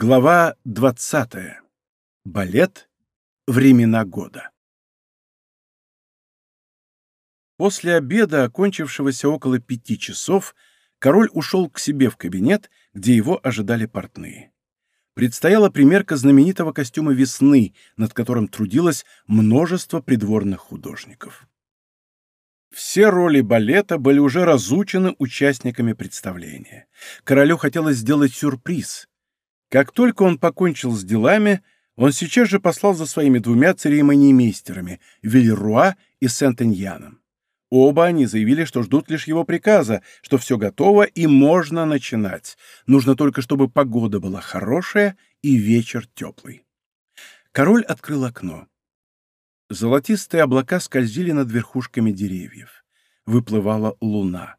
Глава 20. Балет. Времена года. После обеда, окончившегося около пяти часов, король ушел к себе в кабинет, где его ожидали портные. Предстояла примерка знаменитого костюма весны, над которым трудилось множество придворных художников. Все роли балета были уже разучены участниками представления. Королю хотелось сделать сюрприз. Как только он покончил с делами, он сейчас же послал за своими двумя церемониймейстерами — Вильруа и Сент-Эньяном. Оба они заявили, что ждут лишь его приказа, что все готово и можно начинать. Нужно только, чтобы погода была хорошая и вечер теплый. Король открыл окно. Золотистые облака скользили над верхушками деревьев. Выплывала луна.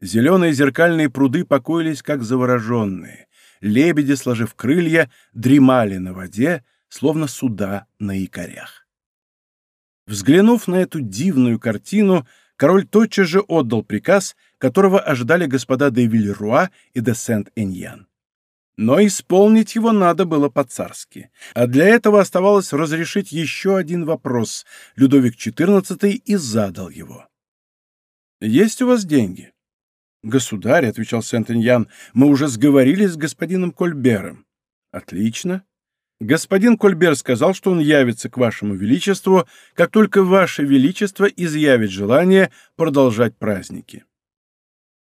Зеленые зеркальные пруды покоились, как завороженные. Лебеди, сложив крылья, дремали на воде, словно суда на якорях. Взглянув на эту дивную картину, король тотчас же отдал приказ, которого ожидали господа де Вильруа и де Сент-Эньян. Но исполнить его надо было по-царски. А для этого оставалось разрешить еще один вопрос. Людовик XIV и задал его. «Есть у вас деньги?» «Государь», — отвечал Сент-Эньян, — «мы уже сговорились с господином Кольбером». «Отлично. Господин Кольбер сказал, что он явится к вашему величеству, как только ваше величество изъявит желание продолжать праздники».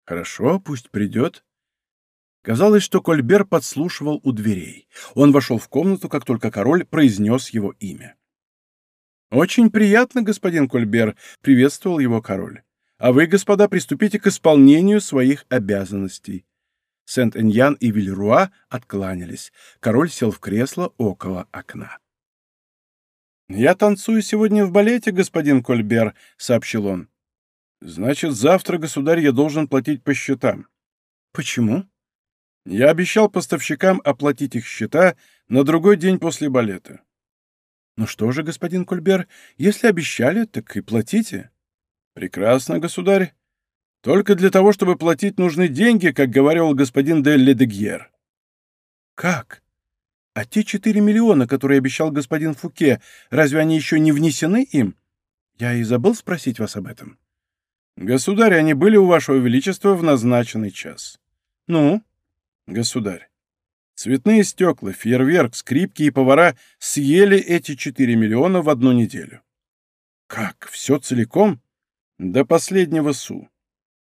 «Хорошо, пусть придет. Казалось, что Кольбер подслушивал у дверей. Он вошел в комнату, как только король произнес его имя. «Очень приятно, господин Кольбер», — приветствовал его король. «А вы, господа, приступите к исполнению своих обязанностей». Сент-Эньян и Вильруа откланялись. Король сел в кресло около окна. «Я танцую сегодня в балете, господин Кольбер», — сообщил он. «Значит, завтра, государь, я должен платить по счетам». «Почему?» Я обещал поставщикам оплатить их счета на другой день после балета. Ну что же, господин Кольбер, если обещали, так и платите. Прекрасно, государь. Только для того, чтобы платить, нужны деньги, как говорил господин де Ледегьер. Как? А те четыре миллиона, которые обещал господин Фуке, разве они еще не внесены им? Я и забыл спросить вас об этом. Государь, они были у вашего величества в назначенный час. Ну? Государь, цветные стекла, фейерверк, скрипки и повара съели эти 4 миллиона в одну неделю. Как? Все целиком? До последнего су.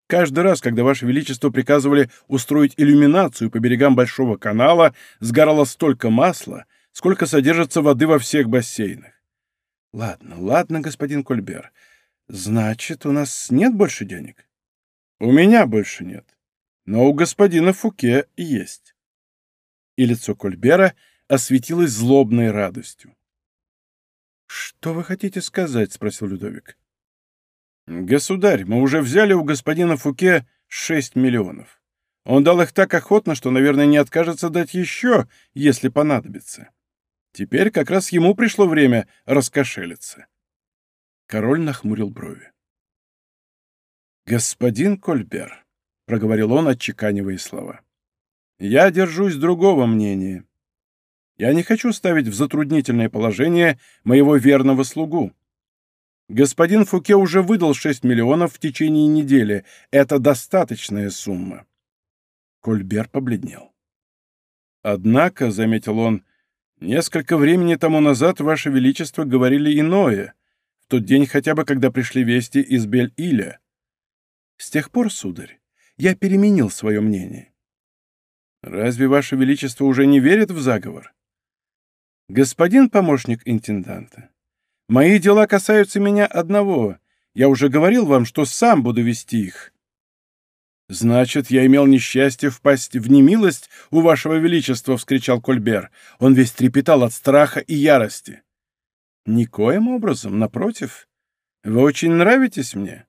Каждый раз, когда Ваше Величество приказывали устроить иллюминацию по берегам Большого канала, сгорало столько масла, сколько содержится воды во всех бассейнах. Ладно, ладно, господин Кольбер. Значит, у нас нет больше денег? У меня больше нет но у господина Фуке есть». И лицо Кольбера осветилось злобной радостью. «Что вы хотите сказать?» — спросил Людовик. «Государь, мы уже взяли у господина Фуке шесть миллионов. Он дал их так охотно, что, наверное, не откажется дать еще, если понадобится. Теперь как раз ему пришло время раскошелиться». Король нахмурил брови. «Господин Кольбер», проговорил он, отчеканивая слова. «Я держусь другого мнения. Я не хочу ставить в затруднительное положение моего верного слугу. Господин Фуке уже выдал 6 миллионов в течение недели. Это достаточная сумма». Кольбер побледнел. «Однако», — заметил он, — «несколько времени тому назад, Ваше Величество, говорили иное, в тот день хотя бы, когда пришли вести из Бель-Иля. С тех пор, сударь, я переменил свое мнение. Разве Ваше Величество уже не верит в заговор? Господин помощник интенданта, мои дела касаются меня одного. Я уже говорил вам, что сам буду вести их. «Значит, я имел несчастье впасть в немилость у вашего величества!» — вскричал Кольбер. Он весь трепетал от страха и ярости. «Никоим образом, напротив. Вы очень нравитесь мне.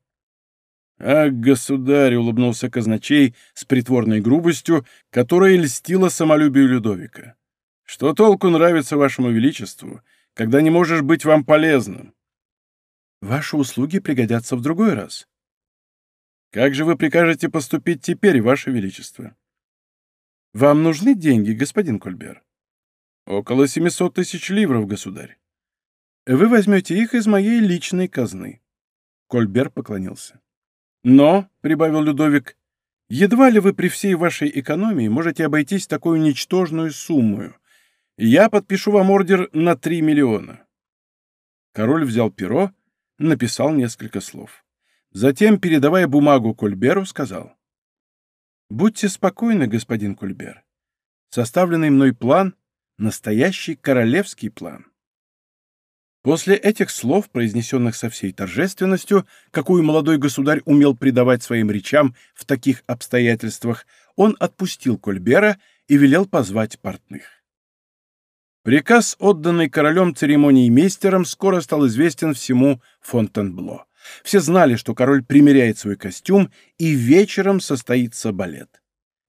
«Ах, государь!» — улыбнулся казначей с притворной грубостью, которая льстила самолюбию Людовика. «Что толку нравится вашему величеству, когда не можешь быть вам полезным?» «Ваши услуги пригодятся в другой раз». «Как же вы прикажете поступить теперь, ваше величество?» Вам нужны деньги, господин Кольбер? Около 700 тысяч ливров, государь. Вы возьмете их из моей личной казны. Кольбер поклонился. Но, — прибавил Людовик, — едва ли вы при всей вашей экономии можете обойтись такой ничтожную сумму. Я подпишу вам ордер на 3 миллиона. Король взял перо, написал несколько слов. Затем, передавая бумагу Кольберу, сказал. «Будьте спокойны, господин Кольбер. Составленный мной план — настоящий королевский план. После этих слов, произнесенных со всей торжественностью, какую молодой государь умел придавать своим речам в таких обстоятельствах, он отпустил Кольбера и велел позвать портных. Приказ, отданный королем церемонии мейстером, скоро стал известен всему Фонтенбло. Все знали, что король примеряет свой костюм, и вечером состоится балет.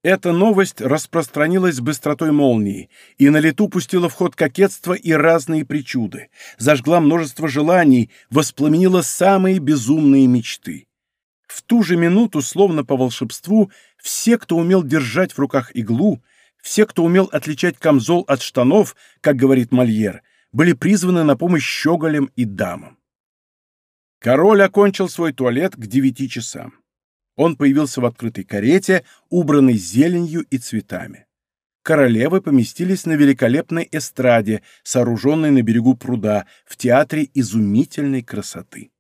Эта новость распространилась с быстротой молнии и на лету пустила в ход кокетство и разные причуды, зажгла множество желаний, воспламенила самые безумные мечты. В ту же минуту, словно по волшебству, все, кто умел держать в руках иглу, все, кто умел отличать камзол от штанов, как говорит Мольер, были призваны на помощь щеголям и дамам. Король окончил свой туалет к девяти часам. Он появился в открытой карете, убранной зеленью и цветами. Королевы поместились на великолепной эстраде, сооруженной на берегу пруда, в театре изумительной красоты.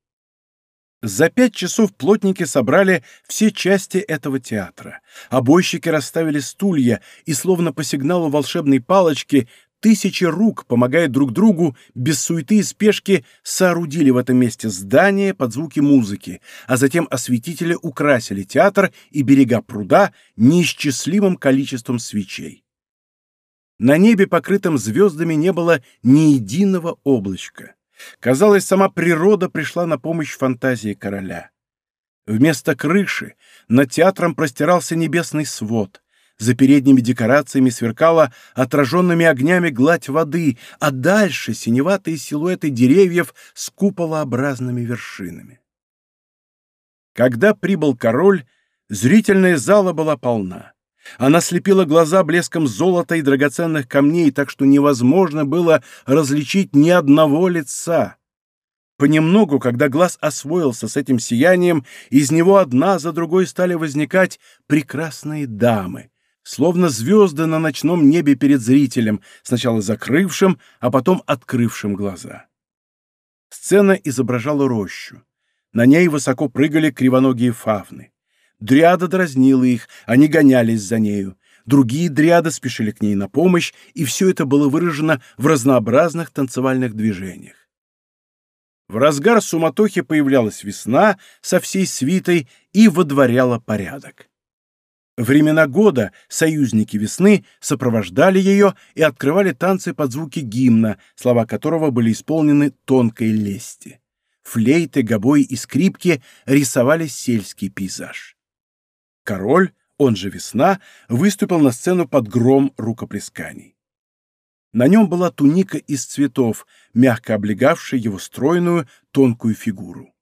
За пять часов плотники собрали все части этого театра. Обойщики расставили стулья, и словно по сигналу волшебной палочки Тысячи рук, помогая друг другу, без суеты и спешки, соорудили в этом месте здание под звуки музыки, а затем осветители украсили театр и берега пруда неисчислимым количеством свечей. На небе, покрытом звездами, не было ни единого облачка. Казалось, сама природа пришла на помощь фантазии короля. Вместо крыши над театром простирался небесный свод, за передними декорациями сверкала отраженными огнями гладь воды, а дальше синеватые силуэты деревьев с куполообразными вершинами. Когда прибыл король, зрительная зала была полна. Она слепила глаза блеском золота и драгоценных камней, так что невозможно было различить ни одного лица. Понемногу, когда глаз освоился с этим сиянием, из него одна за другой стали возникать прекрасные дамы, словно звезды на ночном небе перед зрителем, сначала закрывшим, а потом открывшим глаза. Сцена изображала рощу. На ней высоко прыгали кривоногие фавны. Дриада дразнила их, они гонялись за нею. Другие дриады спешили к ней на помощь, и все это было выражено в разнообразных танцевальных движениях. В разгар суматохи появлялась весна со всей свитой и водворяла порядок. Времена года союзники весны сопровождали ее и открывали танцы под звуки гимна, слова которого были исполнены тонкой лести. Флейты, гобой и скрипки рисовали сельский пейзаж. Король, он же весна, выступил на сцену под гром рукоплесканий. На нем была туника из цветов, мягко облегавшая его стройную, тонкую фигуру.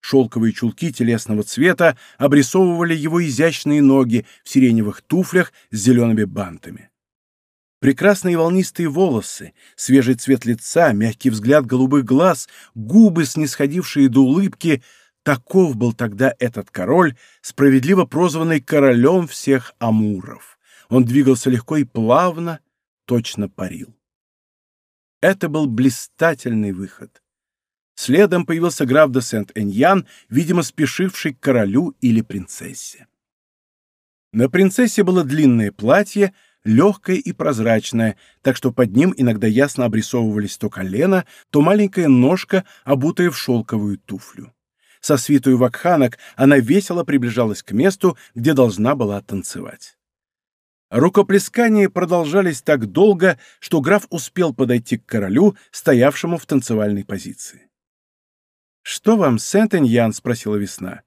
Шелковые чулки телесного цвета обрисовывали его изящные ноги в сиреневых туфлях с зелеными бантами. Прекрасные волнистые волосы, свежий цвет лица, мягкий взгляд голубых глаз, губы, снисходившие до улыбки — таков был тогда этот король, справедливо прозванный королем всех амуров. Он двигался легко и плавно, точно парил. Это был блистательный выход. Следом появился граф де Сент-Эньян, видимо, спешивший к королю или принцессе. На принцессе было длинное платье, легкое и прозрачное, так что под ним иногда ясно обрисовывались то колено, то маленькая ножка, обутая в шелковую туфлю. Со свитою вакханок она весело приближалась к месту, где должна была танцевать. Рукоплескания продолжались так долго, что граф успел подойти к королю, стоявшему в танцевальной позиции. «Что вам, Сент-Эньян?» — спросила весна.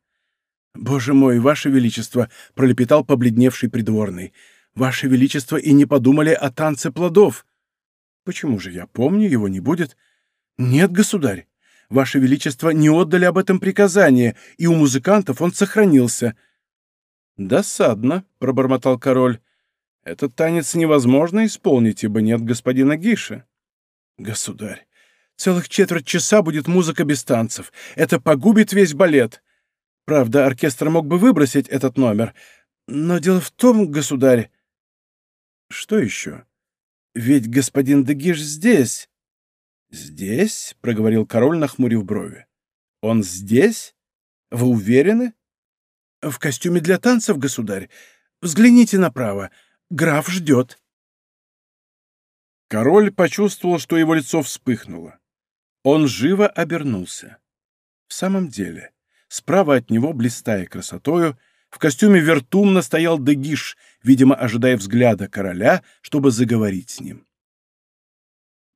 «Боже мой, Ваше Величество!» — пролепетал побледневший придворный. «Ваше Величество и не подумали о танце плодов!» «Почему же я помню, его не будет?» «Нет, государь, Ваше Величество не отдали об этом приказание, и у музыкантов он сохранился». «Досадно», — пробормотал король. Этот танец невозможно исполнить, ибо нет господина Гиша. Государь, целых четверть часа будет музыка без танцев. Это погубит весь балет. Правда, оркестр мог бы выбросить этот номер. Но дело в том, государь... Что еще? Ведь господин Дегиш здесь. Здесь? — проговорил король, нахмурив брови. Он здесь? Вы уверены? В костюме для танцев, государь. Взгляните направо. Граф ждет. Король почувствовал, что его лицо вспыхнуло. Он живо обернулся. В самом деле, справа от него, блистая красотою, в костюме вертумно стоял Дегиш, видимо, ожидая взгляда короля, чтобы заговорить с ним.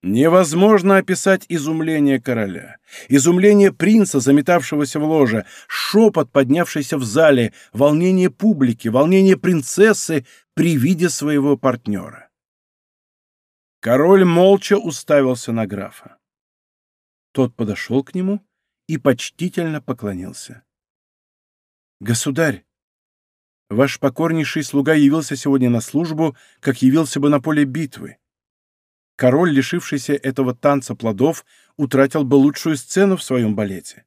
Невозможно описать изумление короля, изумление принца, заметавшегося в ложе, шепот, поднявшийся в зале, волнение публики, волнение принцессы при виде своего партнера. Король молча уставился на графа. Тот подошел к нему и почтительно поклонился. «Государь, ваш покорнейший слуга явился сегодня на службу, как явился бы на поле битвы. Король, лишившийся этого танца плодов, утратил бы лучшую сцену в своем балете.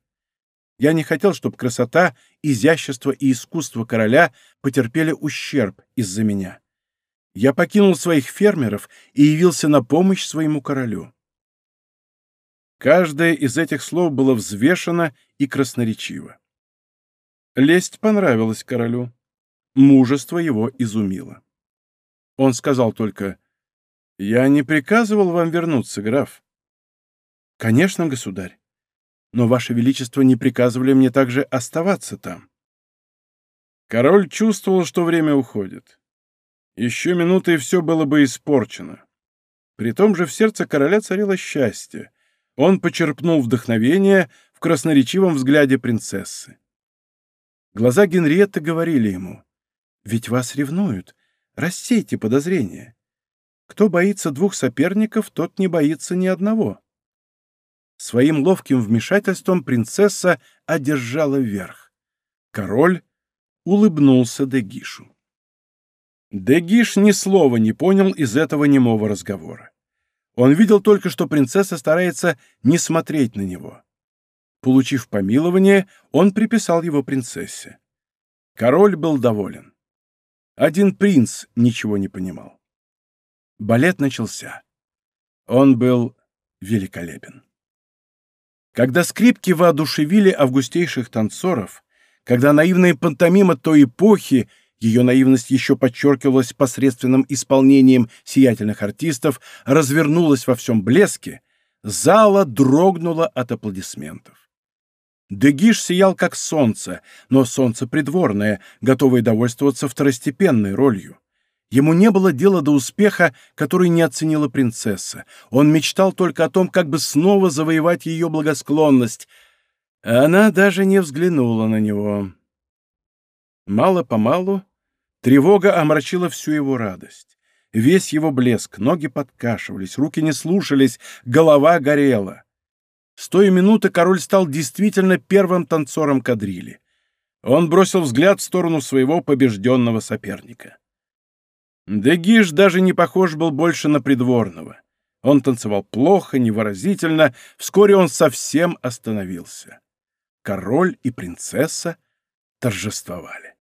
Я не хотел, чтобы красота, изящество и искусство короля потерпели ущерб из-за меня. Я покинул своих фермеров и явился на помощь своему королю. Каждое из этих слов было взвешено и красноречиво. Лесть понравилась королю. Мужество его изумило. Он сказал только «Я не приказывал вам вернуться, граф». «Конечно, государь. Но, Ваше Величество, не приказывали мне также оставаться там». Король чувствовал, что время уходит. Еще минуты, и все было бы испорчено. При том же в сердце короля царило счастье. Он почерпнул вдохновение в красноречивом взгляде принцессы. Глаза Генриетты говорили ему, «Ведь вас ревнуют. Рассейте подозрения. Кто боится двух соперников, тот не боится ни одного. Своим ловким вмешательством принцесса одержала верх. Король улыбнулся Дегишу. Дегиш ни слова не понял из этого немого разговора. Он видел только, что принцесса старается не смотреть на него. Получив помилование, он приписал его принцессе. Король был доволен. Один принц ничего не понимал. Балет начался. Он был великолепен. Когда скрипки воодушевили августейших танцоров, когда наивная пантомима той эпохи, ее наивность еще подчеркивалась посредственным исполнением сиятельных артистов, развернулась во всем блеске, зала дрогнула от аплодисментов. Дегиш сиял как солнце, но солнце придворное, готовое довольствоваться второстепенной ролью. Ему не было дела до успеха, который не оценила принцесса. Он мечтал только о том, как бы снова завоевать ее благосклонность. она даже не взглянула на него. Мало-помалу тревога омрачила всю его радость. Весь его блеск, ноги подкашивались, руки не слушались, голова горела. С той минуты король стал действительно первым танцором кадрили. Он бросил взгляд в сторону своего побежденного соперника. Дегиш даже не похож был больше на придворного. Он танцевал плохо, невыразительно, вскоре он совсем остановился. Король и принцесса торжествовали.